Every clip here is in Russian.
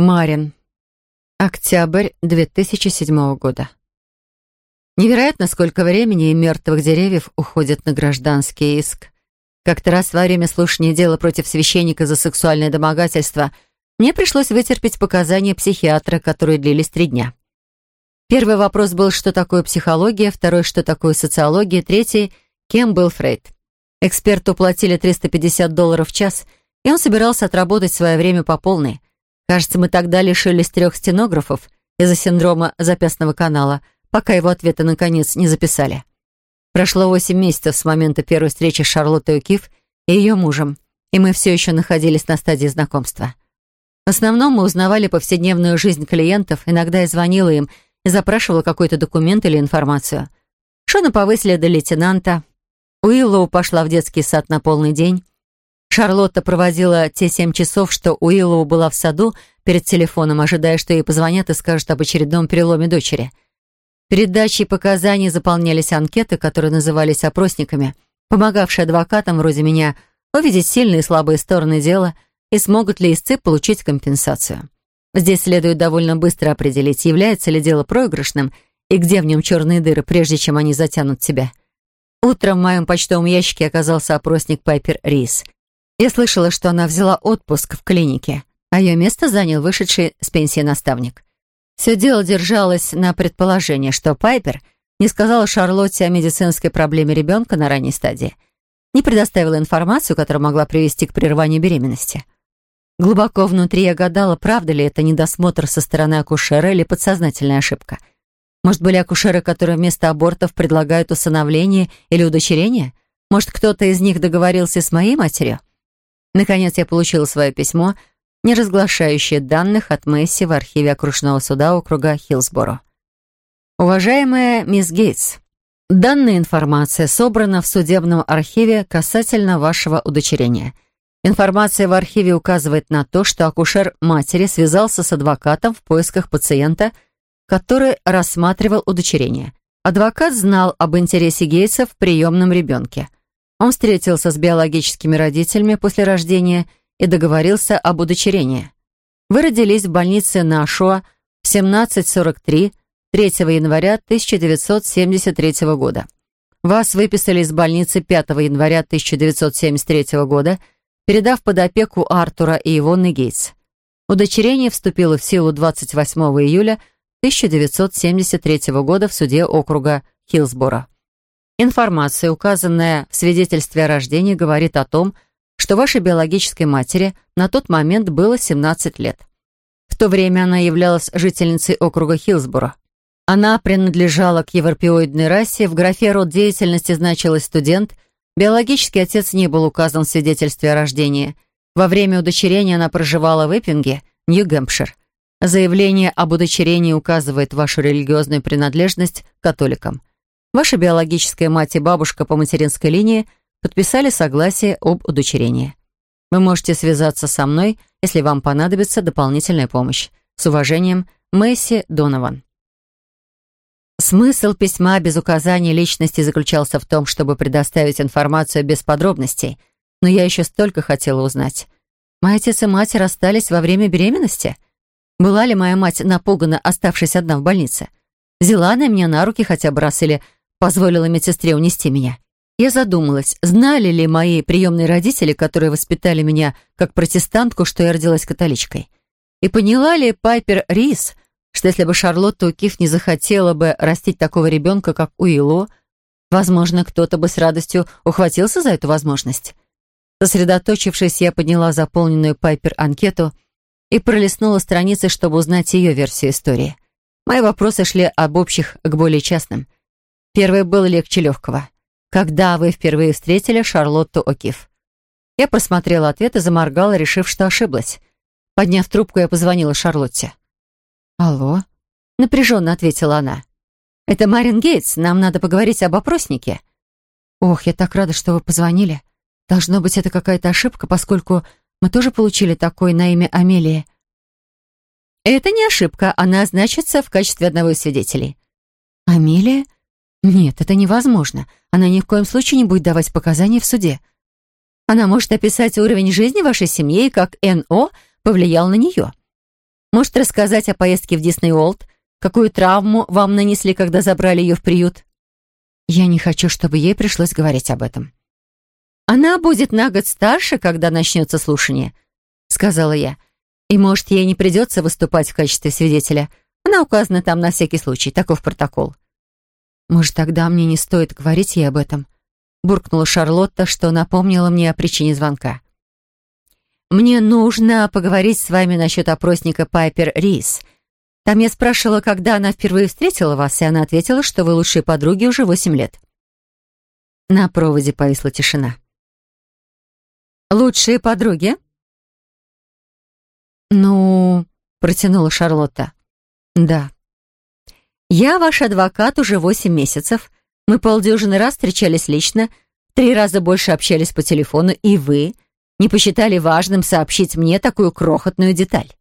Марин. Октябрь 2007 года. Невероятно, сколько времени и мертвых деревьев уходит на гражданский иск. Как-то раз во время слушания дела против священника за сексуальное домогательство мне пришлось вытерпеть показания психиатра, которые длились три дня. Первый вопрос был, что такое психология, второй, что такое социология, третий, кем был Фрейд. Эксперту платили 350 долларов в час, и он собирался отработать свое время по полной – Кажется, мы тогда лишились трех стенографов из-за синдрома запястного канала, пока его ответы, наконец, не записали. Прошло восемь месяцев с момента первой встречи с Шарлоттой Укиф и ее мужем, и мы все еще находились на стадии знакомства. В основном мы узнавали повседневную жизнь клиентов, иногда я звонила им и запрашивала какой-то документ или информацию. Шона повысили до лейтенанта, Уиллоу пошла в детский сад на полный день, Шарлотта проводила те семь часов, что Уиллоу была в саду перед телефоном, ожидая, что ей позвонят и скажут об очередном переломе дочери. Перед дачей показаний заполнялись анкеты, которые назывались опросниками, помогавшие адвокатам вроде меня увидеть сильные и слабые стороны дела и смогут ли истцы получить компенсацию. Здесь следует довольно быстро определить, является ли дело проигрышным и где в нем черные дыры, прежде чем они затянут тебя. Утром в моем почтовом ящике оказался опросник Пайпер Рис — я слышала, что она взяла отпуск в клинике, а ее место занял вышедший с пенсии наставник. Все дело держалось на предположении, что Пайпер не сказала Шарлотте о медицинской проблеме ребенка на ранней стадии, не предоставила информацию, которая могла привести к прерыванию беременности. Глубоко внутри я гадала, правда ли это недосмотр со стороны акушера или подсознательная ошибка. Может, были акушеры, которые вместо абортов предлагают усыновление или удочерение? Может, кто-то из них договорился с моей матерью? Наконец я получила свое письмо, не разглашающее данных от Месси в архиве окружного суда округа Хилсборо. Уважаемая мисс Гейтс, данная информация собрана в судебном архиве касательно вашего удочерения. Информация в архиве указывает на то, что акушер матери связался с адвокатом в поисках пациента, который рассматривал удочерение. Адвокат знал об интересе Гейтса в приемном ребенке – он встретился с биологическими родителями после рождения и договорился об удочерении. Вы родились в больнице Нашуа в 1743, 3 января 1973 года. Вас выписали из больницы 5 января 1973 года, передав под опеку Артура и Ивонны Гейтс. Удочерение вступило в силу 28 июля 1973 года в суде округа Хилсбора. Информация, указанная в свидетельстве о рождении, говорит о том, что вашей биологической матери на тот момент было 17 лет. В то время она являлась жительницей округа Хилсборо. Она принадлежала к европеоидной расе, в графе род деятельности значилась студент, биологический отец не был указан в свидетельстве о рождении. Во время удочерения она проживала в Эппинге, Нью-Гэмпшир. Заявление об удочерении указывает вашу религиозную принадлежность к католикам. Ваша биологическая мать и бабушка по материнской линии подписали согласие об удочерении. Вы можете связаться со мной, если вам понадобится дополнительная помощь. С уважением, Мэсси Донован. Смысл письма без указания личности заключался в том, чтобы предоставить информацию без подробностей, но я еще столько хотела узнать. Мой отец и мать расстались во время беременности? Была ли моя мать напугана, оставшись одна в больнице? Взяла она меня на руки хотя бы раз или позволила медсестре унести меня. Я задумалась, знали ли мои приемные родители, которые воспитали меня как протестантку, что я родилась католичкой. И поняла ли Пайпер Рис, что если бы Шарлотта Укиф не захотела бы растить такого ребенка, как Уилло, возможно, кто-то бы с радостью ухватился за эту возможность. Сосредоточившись, я подняла заполненную Пайпер анкету и пролистнула страницы, чтобы узнать ее версию истории. Мои вопросы шли об общих к более частным – Первый был легче легкого. «Когда вы впервые встретили Шарлотту О'Кив?» Я просмотрела ответ и заморгала, решив, что ошиблась. Подняв трубку, я позвонила Шарлотте. «Алло?» — напряженно ответила она. «Это Марин Гейтс. Нам надо поговорить об опроснике». «Ох, я так рада, что вы позвонили. Должно быть, это какая-то ошибка, поскольку мы тоже получили такой на имя Амелии». «Это не ошибка. Она значится в качестве одного из свидетелей». «Амелия?» Нет, это невозможно. Она ни в коем случае не будет давать показания в суде. Она может описать уровень жизни вашей семьи и как НО повлиял на нее. Может рассказать о поездке в Дисней Уолт, какую травму вам нанесли, когда забрали ее в приют. Я не хочу, чтобы ей пришлось говорить об этом. Она будет на год старше, когда начнется слушание, сказала я. И, может, ей не придется выступать в качестве свидетеля. Она указана там на всякий случай, таков протокол. Может, тогда мне не стоит говорить ей об этом? Буркнула Шарлотта, что напомнила мне о причине звонка. «Мне нужно поговорить с вами насчет опросника Пайпер Рис. Там я спрашивала, когда она впервые встретила вас, и она ответила, что вы лучшие подруги уже восемь лет». На проводе повисла тишина. «Лучшие подруги?» «Ну...» — протянула Шарлотта. «Да, я ваш адвокат уже восемь месяцев. Мы полдюжины раз встречались лично, три раза больше общались по телефону, и вы не посчитали важным сообщить мне такую крохотную деталь.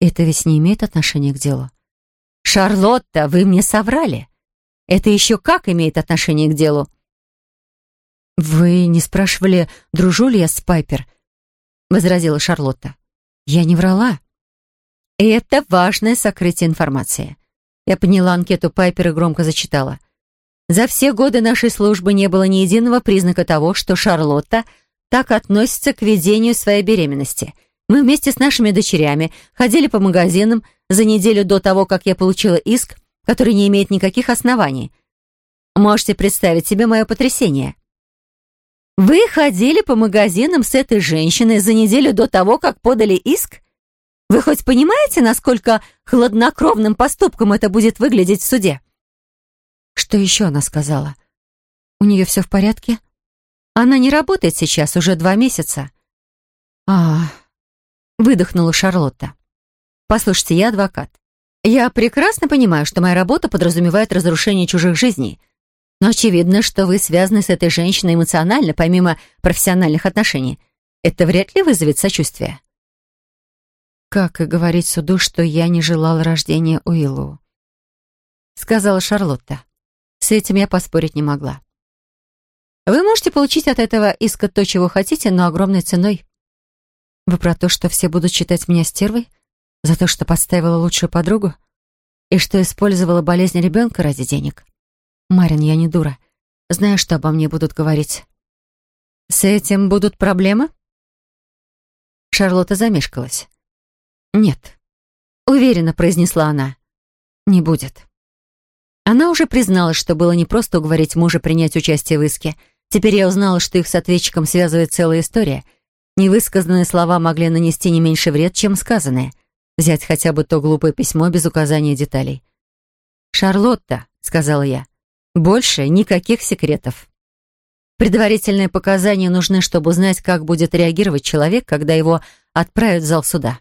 Это ведь не имеет отношения к делу. Шарлотта, вы мне соврали. Это еще как имеет отношение к делу? Вы не спрашивали, дружу ли я с Пайпер? Возразила Шарлотта. Я не врала. Это важное сокрытие информации. Я подняла анкету Пайпер и громко зачитала. За все годы нашей службы не было ни единого признака того, что Шарлотта так относится к ведению своей беременности. Мы вместе с нашими дочерями ходили по магазинам за неделю до того, как я получила иск, который не имеет никаких оснований. Можете представить себе мое потрясение. Вы ходили по магазинам с этой женщиной за неделю до того, как подали иск? Вы хоть понимаете, насколько хладнокровным поступком это будет выглядеть в суде?» Что еще она сказала? «У нее все в порядке?» «Она не работает сейчас, уже два месяца». «А...» — выдохнула Шарлотта. «Послушайте, я адвокат. Я прекрасно понимаю, что моя работа подразумевает разрушение чужих жизней. Но очевидно, что вы связаны с этой женщиной эмоционально, помимо профессиональных отношений. Это вряд ли вызовет сочувствие» как и говорить суду, что я не желала рождения Уиллу», — сказала Шарлотта. С этим я поспорить не могла. «Вы можете получить от этого иска то, чего хотите, но огромной ценой. Вы про то, что все будут считать меня стервой? За то, что подставила лучшую подругу? И что использовала болезнь ребенка ради денег? Марин, я не дура. Знаю, что обо мне будут говорить». «С этим будут проблемы?» Шарлотта замешкалась. «Нет», — уверенно произнесла она, — «не будет». Она уже призналась, что было непросто уговорить мужа принять участие в иске. Теперь я узнала, что их с ответчиком связывает целая история. Невысказанные слова могли нанести не меньше вред, чем сказанные. Взять хотя бы то глупое письмо без указания деталей. «Шарлотта», — сказала я, — «больше никаких секретов». Предварительные показания нужны, чтобы узнать, как будет реагировать человек, когда его отправят в зал суда.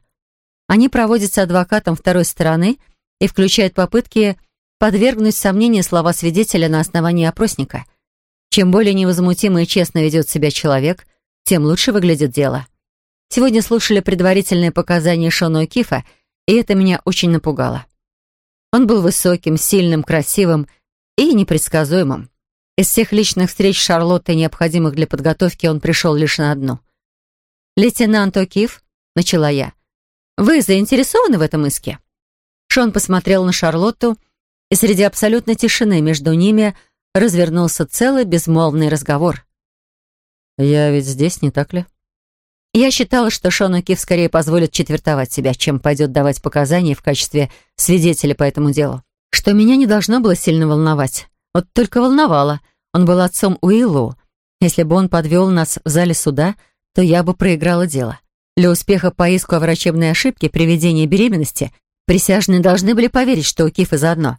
Они проводятся адвокатом второй стороны и включают попытки подвергнуть сомнению слова свидетеля на основании опросника. Чем более невозмутимо и честно ведет себя человек, тем лучше выглядит дело. Сегодня слушали предварительные показания Шона О'Кифа, и это меня очень напугало. Он был высоким, сильным, красивым и непредсказуемым. Из всех личных встреч Шарлотты, необходимых для подготовки, он пришел лишь на одну. «Лейтенант О'Киф», — начала я, — вы заинтересованы в этом иске?» Шон посмотрел на Шарлотту, и среди абсолютной тишины между ними развернулся целый безмолвный разговор. «Я ведь здесь, не так ли?» Я считала, что Шону Киф скорее позволит четвертовать себя, чем пойдет давать показания в качестве свидетеля по этому делу. Что меня не должно было сильно волновать. Вот только волновало. Он был отцом Уиллу. Если бы он подвел нас в зале суда, то я бы проиграла дело. Для успеха по иску о врачебной ошибке при ведении беременности присяжные должны были поверить, что у Кифа заодно.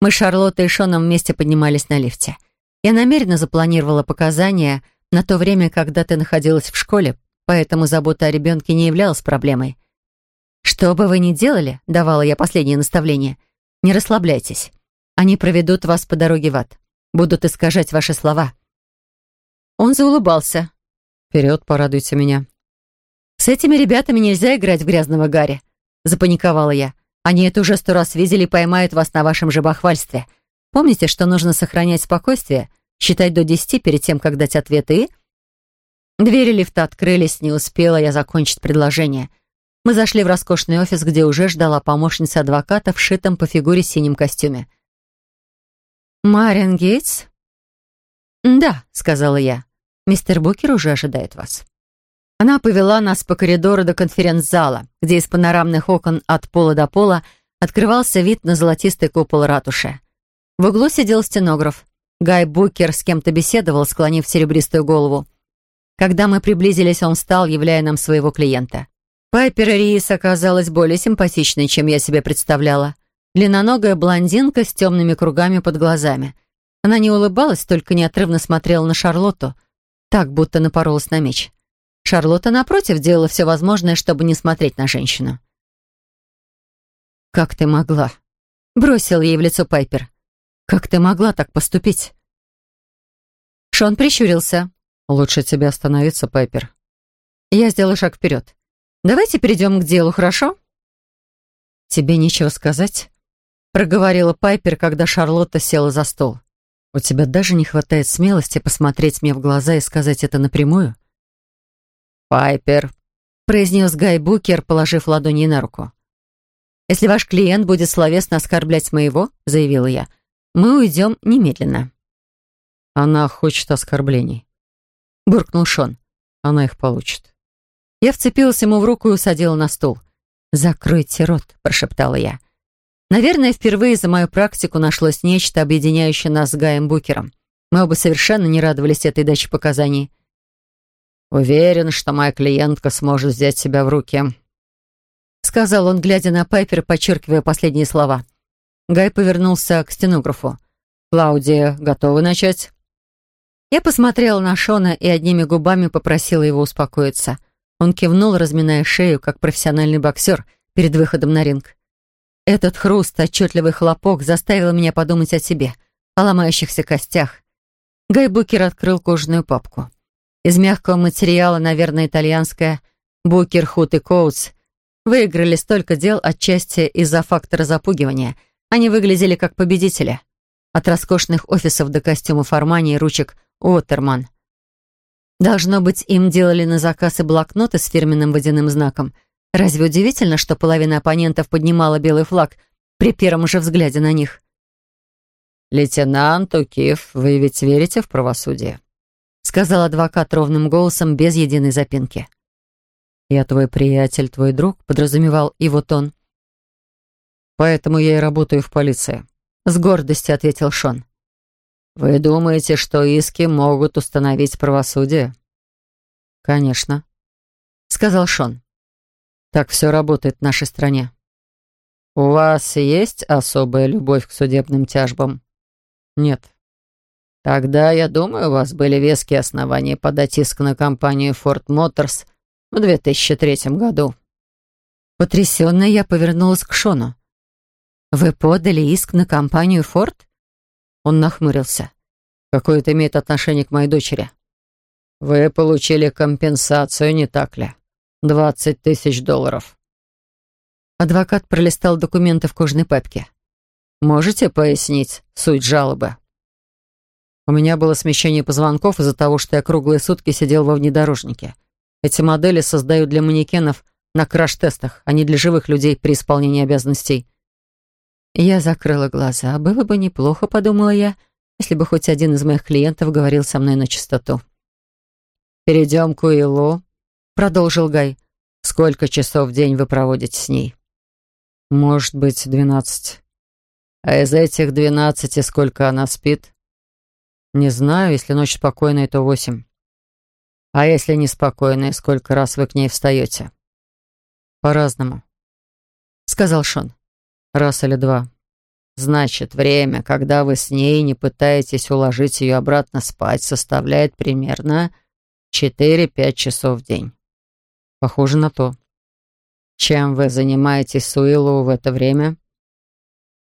Мы с Шарлоттой и Шоном вместе поднимались на лифте. Я намеренно запланировала показания на то время, когда ты находилась в школе, поэтому забота о ребенке не являлась проблемой. «Что бы вы ни делали», — давала я последнее наставление, — «не расслабляйтесь. Они проведут вас по дороге в ад. Будут искажать ваши слова». Он заулыбался. «Вперед, порадуйте меня», «С этими ребятами нельзя играть в грязного Гарри», — запаниковала я. «Они это уже сто раз видели и поймают вас на вашем же бахвальстве. Помните, что нужно сохранять спокойствие, считать до десяти перед тем, как дать ответы. Двери лифта открылись, не успела я закончить предложение. Мы зашли в роскошный офис, где уже ждала помощница адвоката в шитом по фигуре синем костюме. «Марин Гейтс?» «Да», — сказала я. «Мистер Букер уже ожидает вас». Она повела нас по коридору до конференц-зала, где из панорамных окон от пола до пола открывался вид на золотистый купол ратуши. В углу сидел стенограф. Гай Букер с кем-то беседовал, склонив серебристую голову. Когда мы приблизились, он встал, являя нам своего клиента. Пайпер Риис оказалась более симпатичной, чем я себе представляла. Длинноногая блондинка с темными кругами под глазами. Она не улыбалась, только неотрывно смотрела на Шарлотту, так, будто напоролась на меч. Шарлотта, напротив, делала все возможное, чтобы не смотреть на женщину. «Как ты могла?» — бросил ей в лицо Пайпер. «Как ты могла так поступить?» Шон прищурился. «Лучше тебе остановиться, Пайпер». «Я сделаю шаг вперед. Давайте перейдем к делу, хорошо?» «Тебе нечего сказать?» — проговорила Пайпер, когда Шарлотта села за стол. «У тебя даже не хватает смелости посмотреть мне в глаза и сказать это напрямую?» «Пайпер», — произнес Гай Букер, положив ладони на руку. «Если ваш клиент будет словесно оскорблять моего», — заявила я, — «мы уйдем немедленно». «Она хочет оскорблений», — буркнул Шон. «Она их получит». Я вцепилась ему в руку и усадила на стул. «Закройте рот», — прошептала я. Наверное, впервые за мою практику нашлось нечто, объединяющее нас с Гаем Букером. Мы оба совершенно не радовались этой даче показаний. «Уверен, что моя клиентка сможет взять себя в руки», — сказал он, глядя на Пайпер, подчеркивая последние слова. Гай повернулся к стенографу. «Клаудия, готовы начать?» Я посмотрела на Шона и одними губами попросила его успокоиться. Он кивнул, разминая шею, как профессиональный боксер перед выходом на ринг. Этот хруст, отчетливый хлопок заставил меня подумать о себе, о ломающихся костях. Гай Букер открыл кожаную папку из мягкого материала, наверное, итальянская, Букер, Хут и Коутс, выиграли столько дел отчасти из-за фактора запугивания. Они выглядели как победители. От роскошных офисов до костюмов Армани и ручек Уоттерман. Должно быть, им делали на заказ и блокноты с фирменным водяным знаком. Разве удивительно, что половина оппонентов поднимала белый флаг при первом же взгляде на них? «Лейтенант Укиф, вы ведь верите в правосудие?» сказал адвокат ровным голосом, без единой запинки. «Я твой приятель, твой друг», — подразумевал и вот он. «Поэтому я и работаю в полиции», — с гордостью ответил Шон. «Вы думаете, что иски могут установить правосудие?» «Конечно», — сказал Шон. «Так все работает в нашей стране». «У вас есть особая любовь к судебным тяжбам?» «Нет». Тогда, я думаю, у вас были веские основания подать иск на компанию Ford Motors в 2003 году. Потрясенная я повернулась к Шону. «Вы подали иск на компанию Ford?» Он нахмурился. «Какое это имеет отношение к моей дочери?» «Вы получили компенсацию, не так ли? Двадцать тысяч долларов». Адвокат пролистал документы в кожной папке. «Можете пояснить суть жалобы?» У меня было смещение позвонков из-за того, что я круглые сутки сидел во внедорожнике. Эти модели создают для манекенов на краш-тестах, а не для живых людей при исполнении обязанностей. Я закрыла глаза. Было бы неплохо, подумала я, если бы хоть один из моих клиентов говорил со мной на чистоту. «Перейдем к Уиллу», — продолжил Гай. «Сколько часов в день вы проводите с ней?» «Может быть, двенадцать». «А из этих двенадцати сколько она спит?» «Не знаю. Если ночь спокойная, то восемь». «А если неспокойная, сколько раз вы к ней встаете?» «По-разному», — сказал Шон. «Раз или два». «Значит, время, когда вы с ней не пытаетесь уложить ее обратно спать, составляет примерно 4-5 часов в день». «Похоже на то». «Чем вы занимаетесь с Уиллоу в это время?»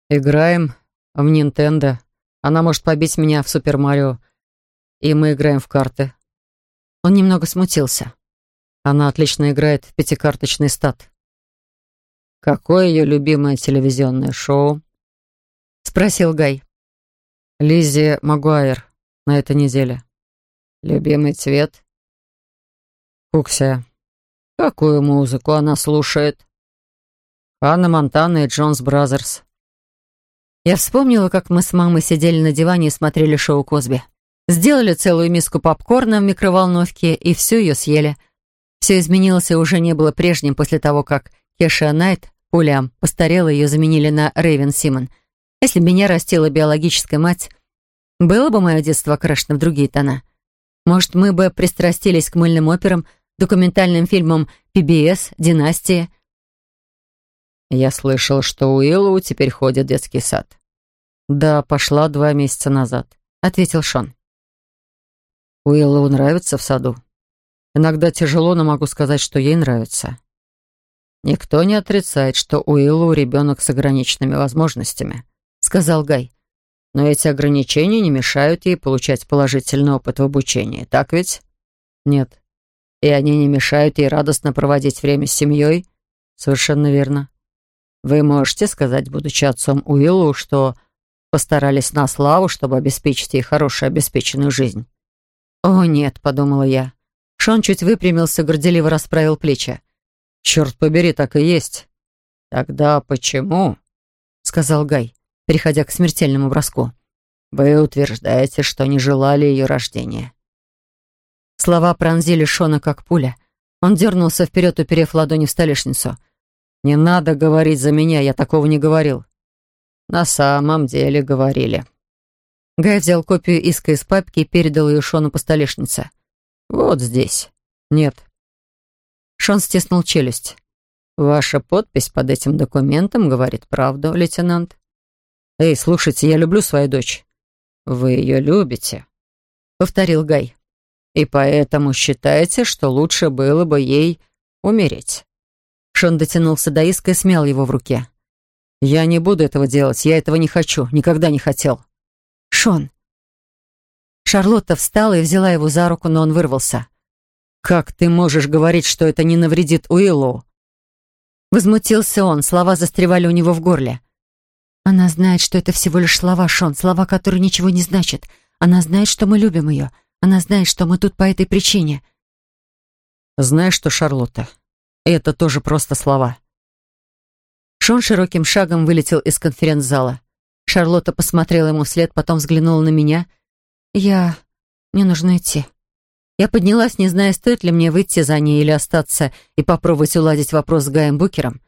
«Играем в Нинтендо», она может побить меня в Супер Марио, и мы играем в карты». Он немного смутился. Она отлично играет в пятикарточный стат. «Какое ее любимое телевизионное шоу?» — спросил Гай. «Лиззи Магуайр на этой неделе». «Любимый цвет?» «Фуксия». «Какую музыку она слушает?» «Ханна Монтана и Джонас Бразерс». Я вспомнила, как мы с мамой сидели на диване и смотрели шоу Козби. Сделали целую миску попкорна в микроволновке и всю ее съели. Все изменилось и уже не было прежним после того, как Кеша Найт, пуля, постарела и ее заменили на Рейвен Симон. Если бы меня растила биологическая мать, было бы мое детство окрашено в другие тона. Может, мы бы пристрастились к мыльным операм, документальным фильмам PBS, «Династия», я слышал, что у Уиллоу теперь ходит детский сад. Да, пошла два месяца назад, ответил Шон. Уиллоу нравится в саду. Иногда тяжело, но могу сказать, что ей нравится. Никто не отрицает, что Уиллоу ребенок с ограниченными возможностями, сказал Гай. Но эти ограничения не мешают ей получать положительный опыт в обучении, так ведь? Нет. И они не мешают ей радостно проводить время с семьей? Совершенно верно. Вы можете сказать, будучи отцом Уиллу, что постарались на славу, чтобы обеспечить ей хорошую обеспеченную жизнь. «О, нет», — подумала я. Шон чуть выпрямился, горделиво расправил плечи. «Черт побери, так и есть». «Тогда почему?» — сказал Гай, переходя к смертельному броску. «Вы утверждаете, что не желали ее рождения». Слова пронзили Шона как пуля. Он дернулся вперед, уперев ладони в столешницу — «Не надо говорить за меня, я такого не говорил». «На самом деле говорили». Гай взял копию иска из папки и передал ее Шону по столешнице. «Вот здесь. Нет». Шон стиснул челюсть. «Ваша подпись под этим документом говорит правду, лейтенант». «Эй, слушайте, я люблю свою дочь». «Вы ее любите», — повторил Гай. «И поэтому считаете, что лучше было бы ей умереть». Шон дотянулся до иска и смял его в руке. «Я не буду этого делать. Я этого не хочу. Никогда не хотел». «Шон!» Шарлотта встала и взяла его за руку, но он вырвался. «Как ты можешь говорить, что это не навредит Уиллу?» Возмутился он, слова застревали у него в горле. «Она знает, что это всего лишь слова, Шон, слова, которые ничего не значат. Она знает, что мы любим ее. Она знает, что мы тут по этой причине». «Знаешь что, Шарлотта, и это тоже просто слова. Шон широким шагом вылетел из конференц-зала. Шарлотта посмотрела ему вслед, потом взглянула на меня. «Я... мне нужно идти». Я поднялась, не зная, стоит ли мне выйти за ней или остаться и попробовать уладить вопрос с Гаем Букером.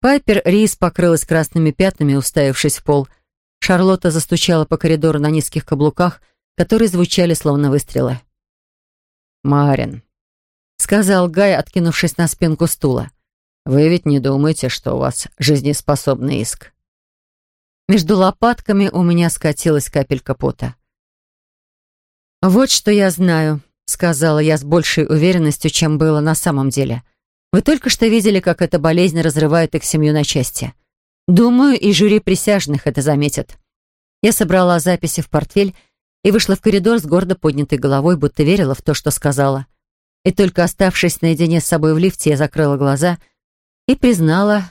Пайпер Рис покрылась красными пятнами, уставившись в пол. Шарлотта застучала по коридору на низких каблуках, которые звучали словно выстрелы. «Марин», сказал Гай, откинувшись на спинку стула. «Вы ведь не думаете, что у вас жизнеспособный иск?» Между лопатками у меня скатилась капелька пота. «Вот что я знаю», — сказала я с большей уверенностью, чем было на самом деле. «Вы только что видели, как эта болезнь разрывает их семью на части. Думаю, и жюри присяжных это заметят». Я собрала записи в портфель и вышла в коридор с гордо поднятой головой, будто верила в то, что сказала. И только оставшись наедине с собой в лифте, я закрыла глаза и признала,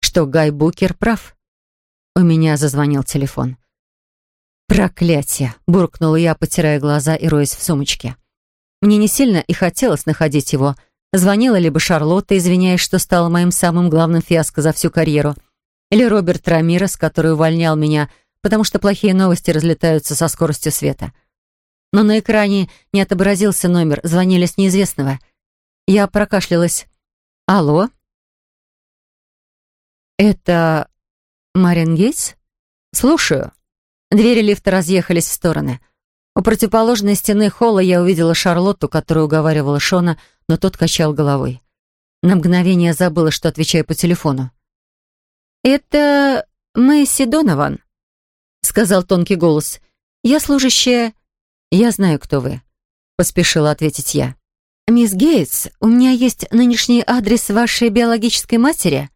что Гай Букер прав. У меня зазвонил телефон. «Проклятие!» — буркнула я, потирая глаза и роясь в сумочке. Мне не сильно и хотелось находить его. Звонила либо Шарлотта, извиняясь, что стала моим самым главным фиаско за всю карьеру, или Роберт Рамирес, который увольнял меня, потому что плохие новости разлетаются со скоростью света но на экране не отобразился номер, звонили с неизвестного. Я прокашлялась. «Алло?» «Это Марин Гейтс?» «Слушаю». Двери лифта разъехались в стороны. У противоположной стены холла я увидела Шарлотту, которая уговаривала Шона, но тот качал головой. На мгновение забыла, что отвечаю по телефону. «Это Мэйси Донован», — сказал тонкий голос. «Я служащая «Я знаю, кто вы», — поспешила ответить я. «Мисс Гейтс, у меня есть нынешний адрес вашей биологической матери.